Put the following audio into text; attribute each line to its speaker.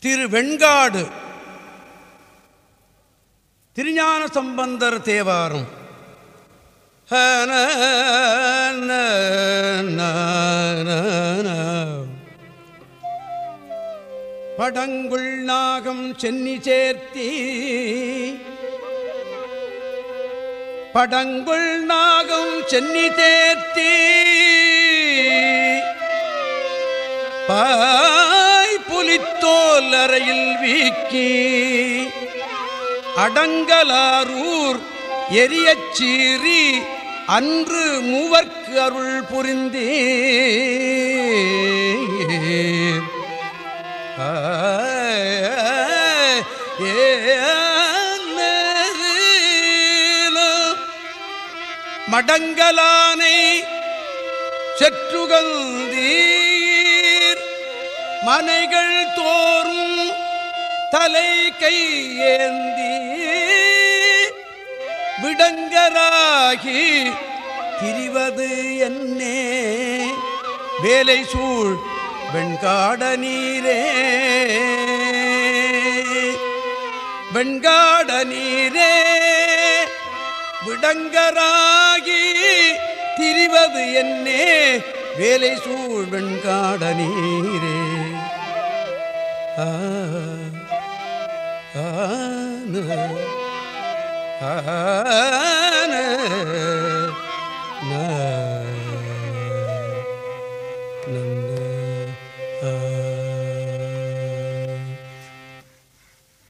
Speaker 1: திரு வெண்காடு திருஞான சம்பந்தர் தேவாரம். படங்குள் நாகம் சென்னி சேர்த்தி. படங்குள் நாகம் சென்னி தேர்த்தி. பாய் புலித்தோல் அறையில் வீக்கி அடங்கலாரூர் எரியச் சீறி அன்று மூவர்க்கு அருள் புரிந்தே மடங்கலானை செற்றுகந்தீ மனைகள் தோறும் தலை கை ஏந்தி விடங்கராகி திரிவது என்னே. வேலை சூழ் வெண்காட நீரே. வெண்காட நீரே. விடங்கராகி திரிவது என்னே. வேலை சூழ் வெண்காட நீரே. ஆன ஆன ந